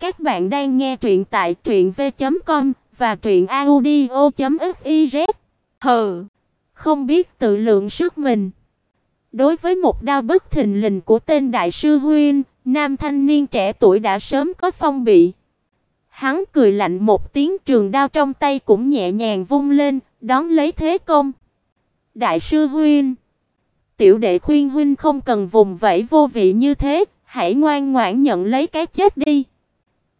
Các bạn đang nghe truyện tại truyệnv.com và truyệnaudio.fiz. Hừ, không biết tự lượng sức mình. Đối với một đao bất thình lình của tên đại sư huynh, nam thanh niên trẻ tuổi đã sớm có phong bị. Hắn cười lạnh một tiếng, trường đao trong tay cũng nhẹ nhàng vung lên, đón lấy thế công. Đại sư huynh, tiểu đệ khuyên huynh không cần vùng vẫy vô vị như thế, hãy ngoan ngoãn nhận lấy cái chết đi.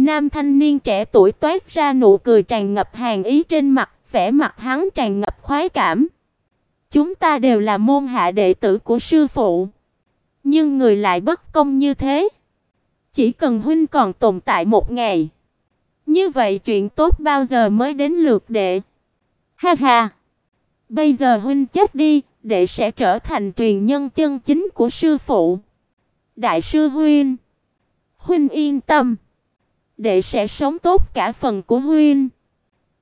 Nam thanh niên trẻ tuổi toát ra nụ cười tràn ngập hàn ý trên mặt, vẻ mặt hắn tràn ngập khoái cảm. Chúng ta đều là môn hạ đệ tử của sư phụ, nhưng người lại bất công như thế. Chỉ cần huynh còn tồn tại một ngày, như vậy chuyện tốt bao giờ mới đến lượt đệ? Ha ha. Bây giờ huynh chết đi, đệ sẽ trở thành truyền nhân chân chính của sư phụ. Đại sư huynh, huynh yên tâm, đệ sẽ sống tốt cả phần của huynh.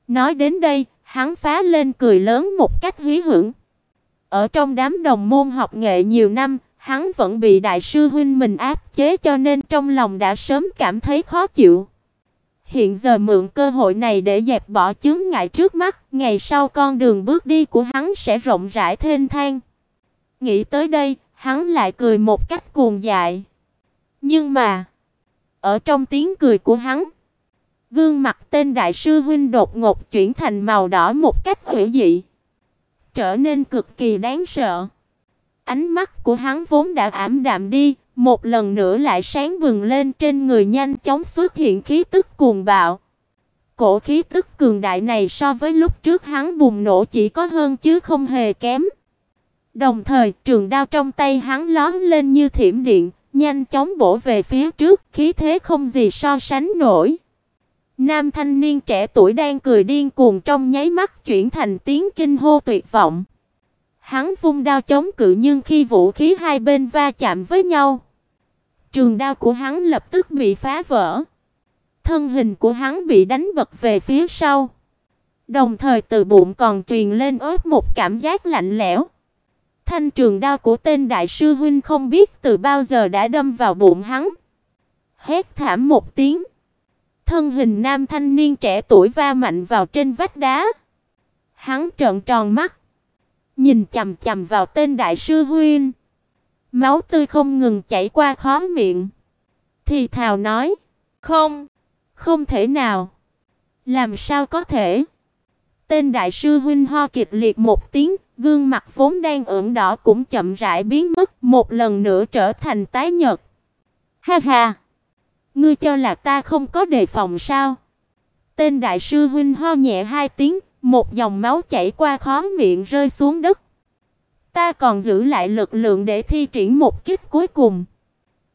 Nói đến đây, hắn phá lên cười lớn một cách hí hưởng. Ở trong đám đồng môn học nghệ nhiều năm, hắn vẫn bị đại sư huynh mình áp chế cho nên trong lòng đã sớm cảm thấy khó chịu. Hiện giờ mượn cơ hội này để dẹp bỏ chướng ngại trước mắt, ngày sau con đường bước đi của hắn sẽ rộng rãi thênh thang. Nghĩ tới đây, hắn lại cười một cách cuồng dại. Nhưng mà, ở trong tiếng cười của hắn, gương mặt tên đại sư huynh đột ngột chuyển thành màu đỏ một cách hủy dị, trở nên cực kỳ đáng sợ. Ánh mắt của hắn vốn đã ảm đạm đi, một lần nữa lại sáng bừng lên trên người nhanh chóng xuất hiện khí tức cuồng bạo. Cổ khí tức cường đại này so với lúc trước hắn bùng nổ chỉ có hơn chứ không hề kém. Đồng thời, trường đao trong tay hắn lóe lên như thiểm điện, nhanh chóng bổ về phía trước, khí thế không gì so sánh nổi. Nam thanh niên trẻ tuổi đang cười điên cuồng trong nháy mắt chuyển thành tiếng kinh hô tuyệt vọng. Hắn vung đao chống cự nhưng khi vũ khí hai bên va chạm với nhau, trường đao của hắn lập tức bị phá vỡ. Thân hình của hắn bị đánh bật về phía sau. Đồng thời từ bụng còn truyền lên ớt một cảm giác lạnh lẽo. Thanh trường đao của tên đại sư huynh không biết từ bao giờ đã đâm vào bụng hắn. Hét thảm một tiếng. Thân hình nam thanh niên trẻ tuổi va mạnh vào trên vách đá. Hắn trợn tròn mắt, nhìn chằm chằm vào tên đại sư huynh. Máu tươi không ngừng chảy qua khóe miệng. Thì thào nói: "Không, không thể nào. Làm sao có thể?" Tên đại sư huynh ho kịch liệt một tiếng, gương mặt vốn đang ửng đỏ cũng chậm rãi biến mất, một lần nữa trở thành tái nhợt. Ha ha, ngươi cho là ta không có đề phòng sao? Tên đại sư huynh ho nhẹ hai tiếng, một dòng máu chảy qua khóe miệng rơi xuống đất. Ta còn giữ lại lực lượng để thi triển một kích cuối cùng.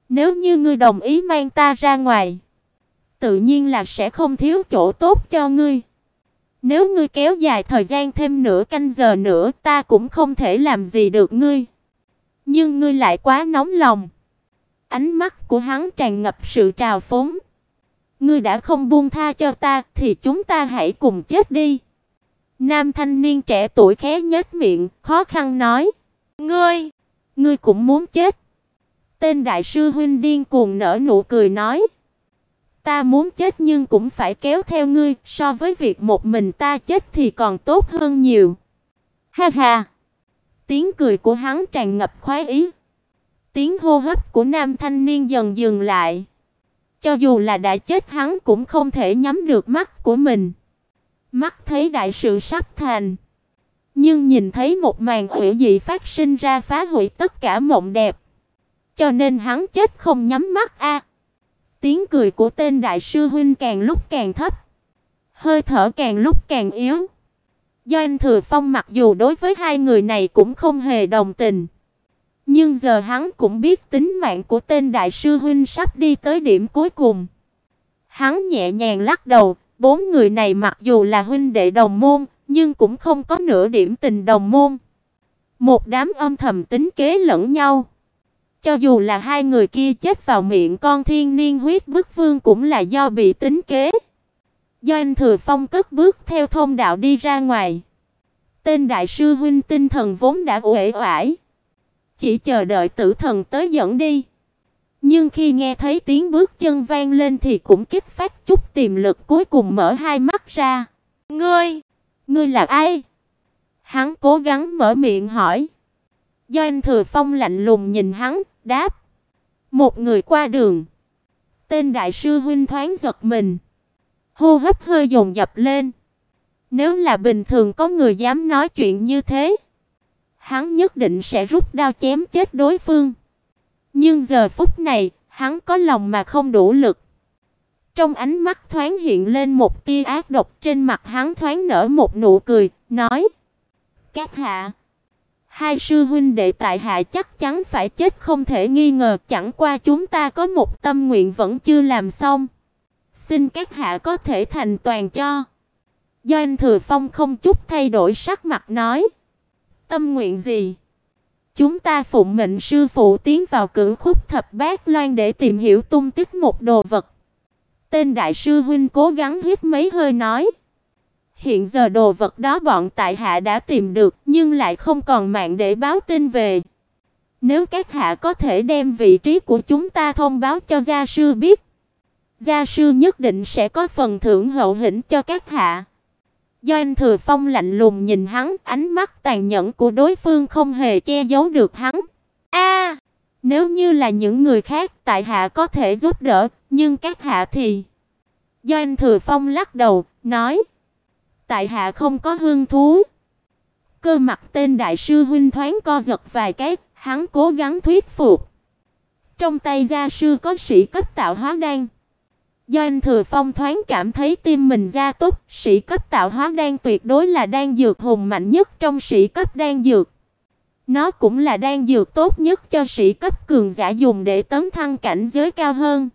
Nếu như ngươi đồng ý mang ta ra ngoài, tự nhiên là sẽ không thiếu chỗ tốt cho ngươi. Nếu ngươi kéo dài thời gian thêm nửa canh giờ nữa, ta cũng không thể làm gì được ngươi. Nhưng ngươi lại quá nóng lòng. Ánh mắt của hắn tràn ngập sự trào phúng. Ngươi đã không buông tha cho ta thì chúng ta hãy cùng chết đi. Nam thanh niên trẻ tuổi khẽ nhếch miệng, khó khăn nói: "Ngươi, ngươi cũng muốn chết?" Tên đại sư huynh điên cuồng nở nụ cười nói: Ta muốn chết nhưng cũng phải kéo theo ngươi, so với việc một mình ta chết thì còn tốt hơn nhiều. Ha ha. Tiếng cười của hắn tràn ngập khoái ý. Tiếng hô hấp của nam thanh niên dần dừng lại. Cho dù là đã chết hắn cũng không thể nhắm được mắt của mình. Mắt thấy đại sự sắp thành, nhưng nhìn thấy một màn hủy dị phát sinh ra phá hủy tất cả mộng đẹp. Cho nên hắn chết không nhắm mắt a. Tiếng cười của tên đại sư huynh càng lúc càng thấp, hơi thở càng lúc càng yếu. Doanh Thừa Phong mặc dù đối với hai người này cũng không hề đồng tình, nhưng giờ hắn cũng biết tính mạng của tên đại sư huynh sắp đi tới điểm cuối cùng. Hắn nhẹ nhàng lắc đầu, bốn người này mặc dù là huynh đệ đồng môn, nhưng cũng không có nửa điểm tình đồng môn. Một đám âm thầm tính kế lẫn nhau. Cho dù là hai người kia chết vào miệng con thiên niên huyết bức vương cũng là do bị tính kế. Do anh Thừa Phong cất bước theo thông đạo đi ra ngoài. Tên đại sư huynh tinh thần vốn đã uể oải, chỉ chờ đợi tử thần tới dẫn đi. Nhưng khi nghe thấy tiếng bước chân vang lên thì cũng kích phát chút tiềm lực cuối cùng mở hai mắt ra. "Ngươi, ngươi là ai?" Hắn cố gắng mở miệng hỏi. Do anh Thừa Phong lạnh lùng nhìn hắn, đáp: "Một người qua đường." Tên đại sư huynh thoáng giật mình, hô hấp hơi dồn dập lên. Nếu là bình thường có người dám nói chuyện như thế, hắn nhất định sẽ rút đao chém chết đối phương. Nhưng giờ phút này, hắn có lòng mà không đủ lực. Trong ánh mắt thoáng hiện lên một tia ác độc, trên mặt hắn thoáng nở một nụ cười, nói: "Các hạ, hai sư huynh đệ tại hạ chắc chắn phải chết không thể nghi ngờ, chẳng qua chúng ta có một tâm nguyện vẫn chưa làm xong. Xin các hạ có thể thành toàn cho." Do anh Thừa Phong không chút thay đổi sắc mặt nói: "Tâm nguyện gì?" Chúng ta phụng mệnh sư phụ tiến vào cửu khúc thập bát loan để tìm hiểu tung tích một đồ vật. Tên đại sư huynh cố gắng hít mấy hơi nói: Hiện giờ đồ vật đó bọn tại hạ đã tìm được, nhưng lại không còn mạng để báo tin về. Nếu các hạ có thể đem vị trí của chúng ta thông báo cho gia sư biết, gia sư nhất định sẽ có phần thưởng hậu hĩnh cho các hạ. Do anh Thừa Phong lạnh lùng nhìn hắn, ánh mắt tàn nhẫn của đối phương không hề che giấu được hắn. A, nếu như là những người khác, tại hạ có thể giúp đỡ, nhưng các hạ thì Do anh Thừa Phong lắc đầu, nói: "Tại hạ không có hương thú." Cơ mặt tên đại sư huynh thoáng co giật vài cái, hắn cố gắng thuyết phục. Trong tay gia sư có sĩ cấp tạo hóa đan. Do anh Thừa Phong thoáng cảm thấy tim mình ra tốt, sĩ cấp tạo hóa đan tuyệt đối là đan dược hùng mạnh nhất trong sĩ cấp đan dược. Nó cũng là đan dược tốt nhất cho sĩ cấp cường giả dùng để tấn thăng cảnh giới cao hơn.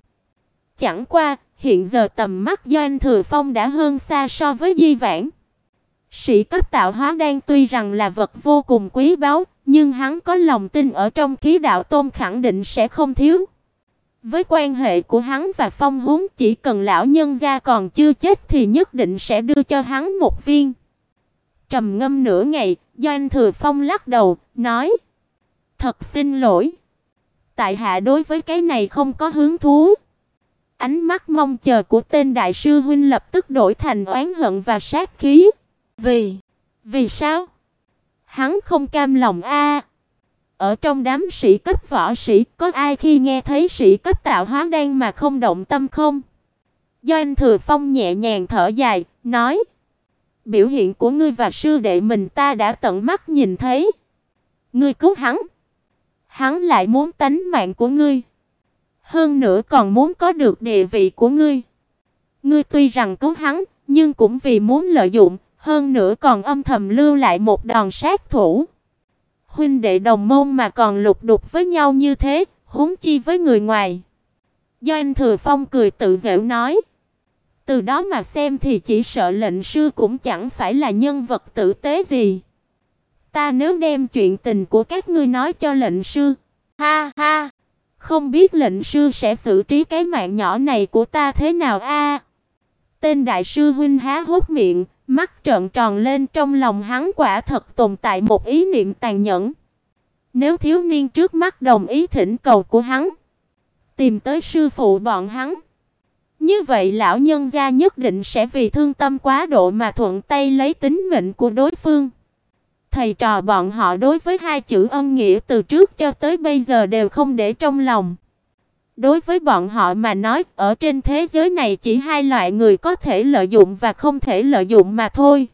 Chẳng qua, hiện giờ tầm mắt do anh Thừa Phong đã hơn xa so với Di Vãn. Sĩ cấp tạo hóa đan tuy rằng là vật vô cùng quý báu, nhưng hắn có lòng tin ở trong khí đạo tôn khẳng định sẽ không thiếu. Với quan hệ của hắn và Phong Húng, chỉ cần lão nhân gia còn chưa chết thì nhất định sẽ đưa cho hắn một viên. Trầm ngâm nửa ngày, Doanh Thừa Phong lắc đầu, nói: "Thật xin lỗi, tại hạ đối với cái này không có hứng thú." Ánh mắt mong chờ của tên đại sư huynh lập tức đổi thành oán hận và sát khí. Vì, vì sao? Hắn không cam lòng a. Ở trong đám sĩ cấp võ sĩ, có ai khi nghe thấy sĩ cấp tạo hóa đan mà không động tâm không? Do anh Thừa Phong nhẹ nhàng thở dài, nói: "Biểu hiện của ngươi và sư đệ mình ta đã tận mắt nhìn thấy. Ngươi cứu hắn, hắn lại muốn tánh mạng của ngươi, hơn nữa còn muốn có được địa vị của ngươi. Ngươi tuy rằng cứu hắn, nhưng cũng vì muốn lợi dụng, hơn nữa còn âm thầm lưu lại một đòn sát thủ." huynh đệ đồng môn mà còn lục đục với nhau như thế, huống chi với người ngoài. Do anh Thừa Phong cười tự giễu nói, từ đó mà xem thì chỉ sợ lệnh sư cũng chẳng phải là nhân vật tử tế gì. Ta nếu đem chuyện tình của các ngươi nói cho lệnh sư, ha ha, không biết lệnh sư sẽ xử trí cái mạng nhỏ này của ta thế nào a? Tên đại sư huynh há hốc miệng, Mắt trợn tròn lên trong lòng hắn quả thật tồn tại một ý niệm tàn nhẫn. Nếu thiếu niên trước mắt đồng ý thỉnh cầu của hắn, tìm tới sư phụ bọn hắn, như vậy lão nhân gia nhất định sẽ vì thương tâm quá độ mà thuận tay lấy tính mệnh của đối phương. Thầy trò bọn họ đối với hai chữ ân nghĩa từ trước cho tới bây giờ đều không để trong lòng. Đối với bọn họ mà nói, ở trên thế giới này chỉ hai loại người có thể lợi dụng và không thể lợi dụng mà thôi.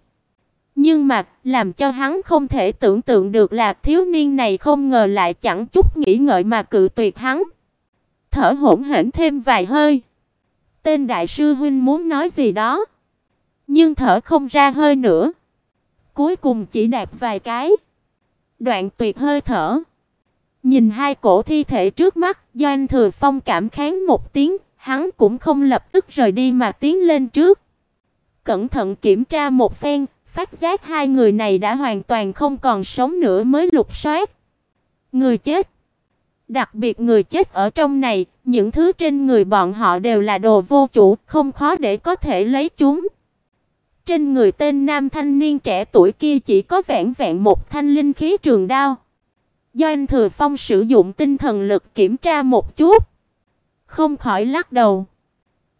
Nhưng mà, làm cho hắn không thể tưởng tượng được là thiếu niên này không ngờ lại chẳng chút nghĩ ngợi mà cự tuyệt hắn. Thở hổn hển thêm vài hơi. Tên đại sư huynh muốn nói gì đó, nhưng thở không ra hơi nữa. Cuối cùng chỉ đạp vài cái, đoạn tuyệt hơi thở. Nhìn hai cổ thi thể trước mắt, Doanh Thừa Phong cảm kháng một tiếng, hắn cũng không lập tức rời đi mà tiến lên trước. Cẩn thận kiểm tra một phen, phát giác hai người này đã hoàn toàn không còn sống nữa mới lục soát. Người chết. Đặc biệt người chết ở trong này, những thứ trên người bọn họ đều là đồ vô chủ, không khó để có thể lấy chúng. Trên người tên nam thanh niên trẻ tuổi kia chỉ có vẹn vẹn một thanh linh khí trường đao. Do anh Thừa Phong sử dụng tinh thần lực kiểm tra một chút, không khỏi lắc đầu.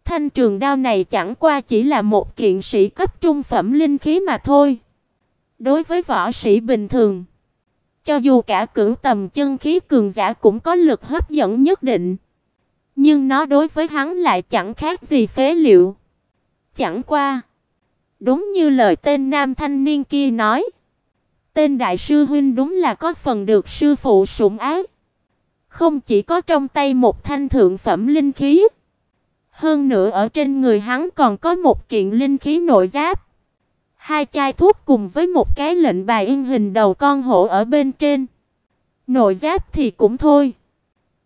Thanh trường đao này chẳng qua chỉ là một kiện sĩ cấp trung phẩm linh khí mà thôi. Đối với võ sĩ bình thường, cho dù cả cửu tầm chân khí cường giả cũng có lực hấp dẫn nhất định, nhưng nó đối với hắn lại chẳng khác gì phế liệu. Chẳng qua, đúng như lời tên nam thanh niên kia nói, tên đại sư huynh đúng là có phần được sư phụ sủng ái. Không chỉ có trong tay một thanh thượng phẩm linh khí, hơn nữa ở trên người hắn còn có một kiện linh khí nội giáp. Hai chai thuốc cùng với một cái lệnh bài in hình đầu con hổ ở bên trên. Nội giáp thì cũng thôi.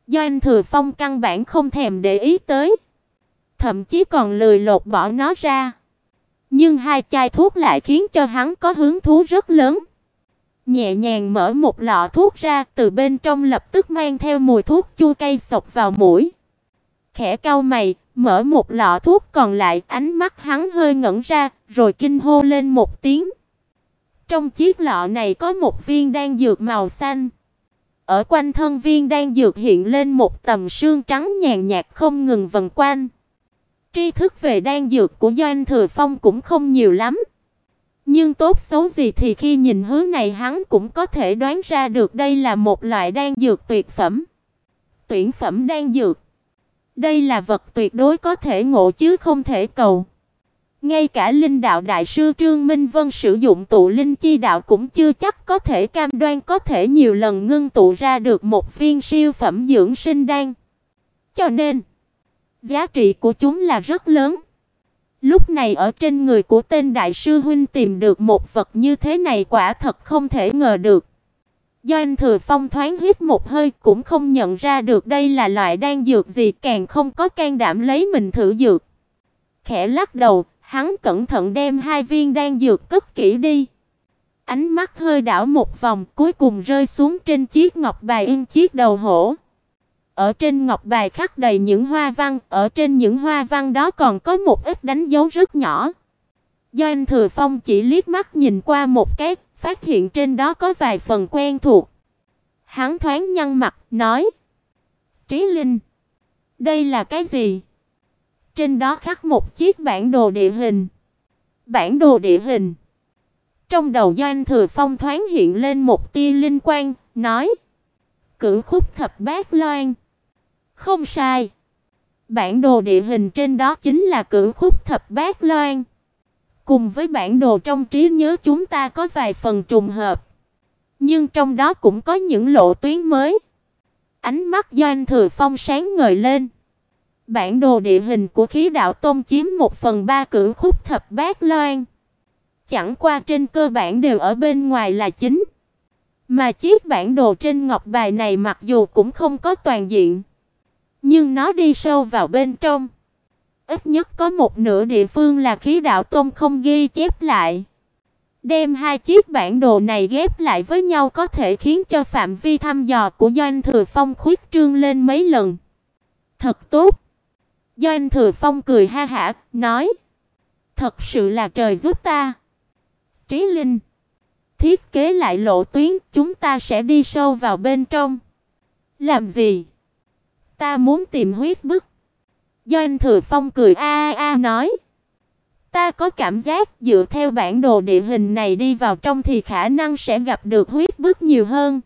Do anh Thừa Phong căn bản không thèm để ý tới, thậm chí còn lười lột bỏ nó ra. Nhưng hai chai thuốc lại khiến cho hắn có hứng thú rất lớn. Nhẹ nhàng mở một lọ thuốc ra, từ bên trong lập tức mang theo mùi thuốc chua cay sộc vào mũi. Khẽ cau mày, mở một lọ thuốc còn lại, ánh mắt hắn hơi ngẩn ra, rồi kinh hô lên một tiếng. Trong chiếc lọ này có một viên đan dược màu xanh. Ở quanh thân viên đan dược hiện lên một tầm sương trắng nhàn nhạt không ngừng vần quanh. Tri thức về đan dược của Doanh Thừa Phong cũng không nhiều lắm. Nhưng tốt xấu gì thì khi nhìn hướng này hắn cũng có thể đoán ra được đây là một loại đan dược tuyệt phẩm. Tuyển phẩm đan dược. Đây là vật tuyệt đối có thể ngộ chứ không thể cầu. Ngay cả linh đạo đại sư Trương Minh Vân sử dụng tụ linh chi đạo cũng chưa chắc có thể cam đoan có thể nhiều lần ngưng tụ ra được một viên siêu phẩm dưỡng sinh đan. Cho nên, giá trị của chúng là rất lớn. Lúc này ở trên người của tên đại sư huynh tìm được một vật như thế này quả thật không thể ngờ được. Do anh Thừa Phong thoáng hít một hơi cũng không nhận ra được đây là loại đan dược gì, càng không có can đảm lấy mình thử dược. Khẽ lắc đầu, hắn cẩn thận đem hai viên đan dược cất kỹ đi. Ánh mắt hơi đảo một vòng, cuối cùng rơi xuống trên chiếc ngọc bài in chiếc đầu hổ. Ở trên ngọc bài khắc đầy những hoa văn, ở trên những hoa văn đó còn có một ít đánh dấu rất nhỏ. Do anh Thừa Phong chỉ liếc mắt nhìn qua một cái, phát hiện trên đó có vài phần quen thuộc. Hắn thoáng nhăn mặt, nói: "Trí Linh, đây là cái gì?" Trên đó khắc một chiếc bản đồ địa hình. Bản đồ địa hình. Trong đầu Doanh Thừa Phong thoáng hiện lên một tia linh quang, nói: "Cửu khúc thập bát loan." Không sai. Bản đồ địa hình trên đó chính là cửu khúc thập bát loan. Cùng với bản đồ trong trí nhớ chúng ta có vài phần trùng hợp, nhưng trong đó cũng có những lộ tuyến mới. Ánh mắt Doanh Thừa Phong sáng ngời lên. Bản đồ địa hình của khí đạo Tôn chiếm một phần ba cửu khúc thập bát loan. Chẳng qua trên cơ bản đều ở bên ngoài là chính. Mà chiếc bản đồ trên ngọc bài này mặc dù cũng không có toàn diện, nhưng nó đi sâu vào bên trong. Ít nhất có một nửa địa phương là khí đạo tông không ghi chép lại. Đem hai chiếc bản đồ này ghép lại với nhau có thể khiến cho phạm vi thăm dò của Doanh Thừa Phong khuyết trương lên mấy lần. Thật tốt. Doanh Thừa Phong cười ha hả, nói: "Thật sự là trời giúp ta." Trí Linh, thiết kế lại lộ tuyến, chúng ta sẽ đi sâu vào bên trong. Làm gì? Ta muốn tìm huyết bức. Doanh Thừa Phong cười a a a nói: Ta có cảm giác dựa theo bản đồ địa hình này đi vào trong thì khả năng sẽ gặp được huyết bức nhiều hơn.